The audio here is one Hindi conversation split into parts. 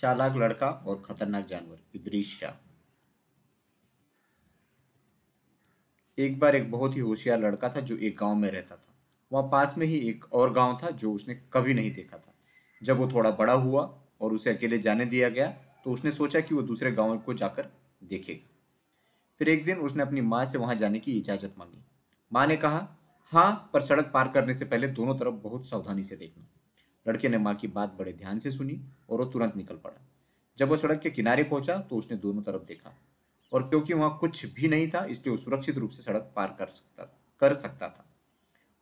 चालाक लड़का और खतरनाक जानवर दृश्य एक बार एक बहुत ही होशियार लड़का था जो एक गाँव में रहता था। वहाँ पास में ही एक और गाँव था जो उसने कभी नहीं देखा था। जब वो थोड़ा बड़ा हुआ और उसे अकेले जाने दिया गया तो उसने सोचा कि वो दूसरे गाँव को जाकर देखेगा। फिर एक दिन उसने अपनी माँ से वहाँ जाने की इजाज़त मांगी। माँ ने कहा हाँ पर सड़क पार करने से पहले दोनों तरफ़ बहुत सावधानी से देखना। लड़के ने माँ की बात बड़े ध्यान से सुनी और वो तुरंत निकल पड़ा। जब वो सड़क के किनारे पहुँचा तो उसने दोनों तरफ़ देखा। और क्योंकि वहाँ कुछ भी नहीं था, इसलिए वो सुरक्षित रूप से सड़क पार कर सकता कर सकता था।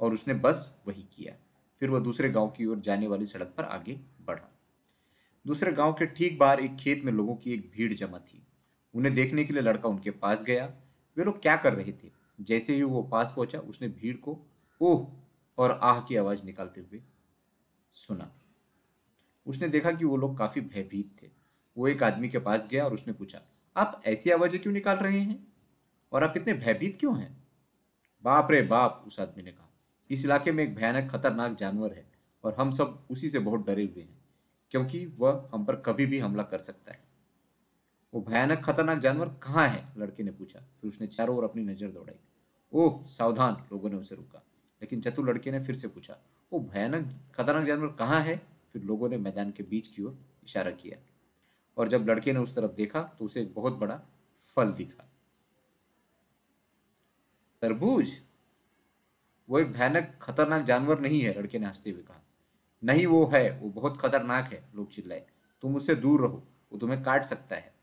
और उसने बस वही किया। फिर वह दूसरे गाँव की ओर जाने वाली सड़क पर आगे बढ़ा। दूसरे गाँव के ठीक बाहर एक खेत में लोगों की एक भीड़ जमा थी। उन्हें देखने के लिए लड़का उनके पास गया। वे लोग क्या कर रहे थे? जैसे ही वो पास पहुँचा, उसने भीड़ को ओह और आह की आवाज़ निकालते हुए सुना। उसने देखा कि वो लोग काफ़ी भयभीत थे। वो एक आदमी के पास गया और उसने पूछा, आप ऐसी आवाज़ें क्यों निकाल रहे हैं? और आप इतने भयभीत क्यों हैं? बाप रे बाप, उस आदमी ने कहा, इस इलाके में एक भयानक खतरनाक जानवर है और हम सब उसी से बहुत डरे हुए हैं, क्योंकि वह हम पर कभी भी हमला कर सकता है। वो भयानक खतरनाक जानवर कहाँ है? लड़के ने पूछा। फिर उसने चारों ओर अपनी नज़र दौड़ाई। ओह, सावधान, लोगों ने उसे रुका। लेकिन चतुर लड़के ने फिर से पूछा, वो भयानक, खतरनाक जानवर कहाँ है? फिर लोगों ने मैदान के बीच की ओर इशारा किया। और जब लड़के ने उस तरफ़ देखा तो उसे एक बहुत बड़ा फल दिखा। तरबूज? वो एक भयानक, खतरनाक जानवर नहीं है, लड़के ने हँसते हुए कहा। नहीं, वो है, वो बहुत खतरनाक है, लोग चिल्लाए। तुम उससे दूर रहो, वो तुम्हें काट सकता है।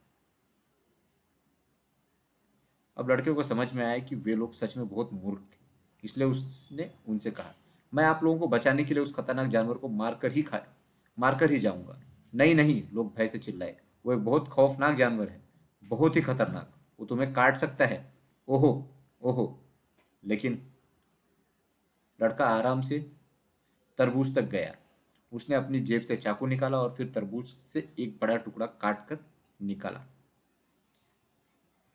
अब लड़के को समझ में आया कि वे लोग सच में बहुत मूर्ख थे। इसलिए उसने उनसे कहा, मैं आप लोगों को बचाने के लिए उस खतरनाक जानवर को मारकर ही खाए मारकर ही जाऊँगा। नहीं नहीं, लोग भय से चिल्लाए। वो एक बहुत खौफनाक जानवर है, बहुत ही खतरनाक। वो तुम्हें काट सकता है। ओहो ओहो। लेकिन लड़का आराम से तरबूज तक गया। उसने अपनी जेब से चाकू निकाला और फिर तरबूज से एक बड़ा टुकड़ा काट कर निकाला।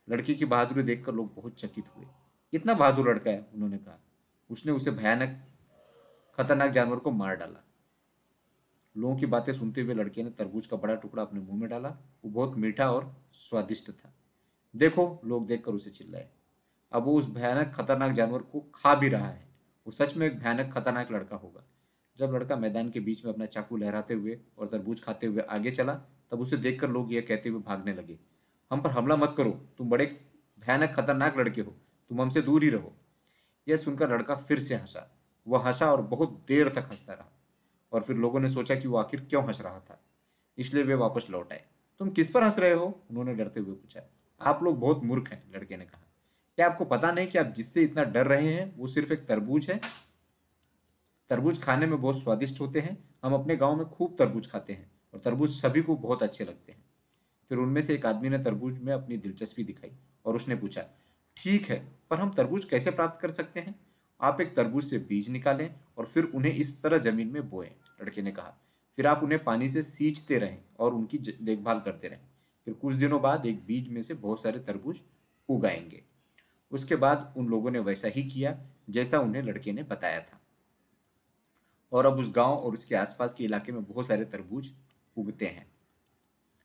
लड़की की बहादुरी देखकर लोग बहुत चकित हुए। कितना बहादुर लड़का है, उन्होंने कहा। उसने उसे भयानक, खतरनाक जानवर को मार डाला। लोगों की बातें सुनते हुए लड़के ने तरबूज का बड़ा टुकड़ा अपने मुँह में डाला। वो बहुत मीठा और स्वादिष्ट था। देखो, लोग देखकर उसे चिल्लाए। अब वो उस भयानक, खतरनाक जानवर को खा भी रहा है। वो सच में एक भयानक, खतरनाक लड़का होगा। जब लड़का मैदान के बीच में अपना चाकू लहराते हुए और तरबूज खाते हुए आगे चला, तब उसे देखकर लोग यह कहते हुए भागने लगे। हम पर हमला मत करो। तुम बड़े भयानक, खतरनाक लड़के हो। तुम हमसे दूर ही रहो। यह सुनकर लड़का फिर से हंसा। वह हंसा और बहुत देर तक हंसता रहा। और फिर लोगों ने सोचा कि वो आखिर क्यों हंस रहा था। इसलिए वे वापस लौट आए। तुम किस पर हंस रहे हो? उन्होंने डरते हुए पूछा। आप लोग बहुत मूर्ख हैं, लड़के ने कहा। क्या आपको पता नहीं कि आप जिससे इतना डर रहे हैं, वो सिर्फ़ एक तरबूज है? तरबूज खाने में बहुत स्वादिष्ट होते हैं। हम अपने गाँव में खूब तरबूज खाते हैं और तरबूज सभी को बहुत अच्छे लगते हैं। फिर उनमें से एक आदमी ने तरबूज में अपनी दिलचस्पी दिखाई और उसने पूछा, ठीक है पर हम तरबूज कैसे प्राप्त कर सकते हैं? आप एक तरबूज से बीज निकालें और फिर उन्हें इस तरह ज़मीन में बोएँ, लड़के ने कहा। फिर आप उन्हें पानी से सींचते रहें और उनकी देखभाल करते रहें। फिर कुछ दिनों बाद एक बीज में से बहुत सारे तरबूज उगाएँगे। उसके बाद उन लोगों ने वैसा ही किया, जैसा उन्हें लड़के ने बताया था। और अब उस गाँव और उसके आसपास के इलाके में बहुत सारे तरबूज उगते हैं।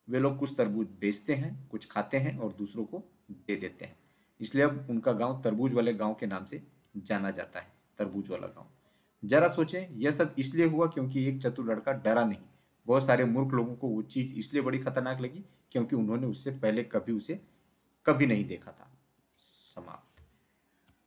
वे लोग कुछ तरबूज बेचते हैं, कुछ खाते हैं और दूसरों को दे देते हैं। इसलिए अब उनका गाँव तरबूज वाले गाँव के नाम से जाना जाता है, तरबूज वाला गाँव। जरा सोचें, यह सब इसलिए हुआ क्योंकि एक चतुर लड़का डरा नहीं। बहुत सारे मूर्ख लोगों को वो चीज़ इसलिए बड़ी खतरनाक लगी क्योंकि उन्होंने उससे पहले कभी उसे कभी नहीं देखा था। समाप्त।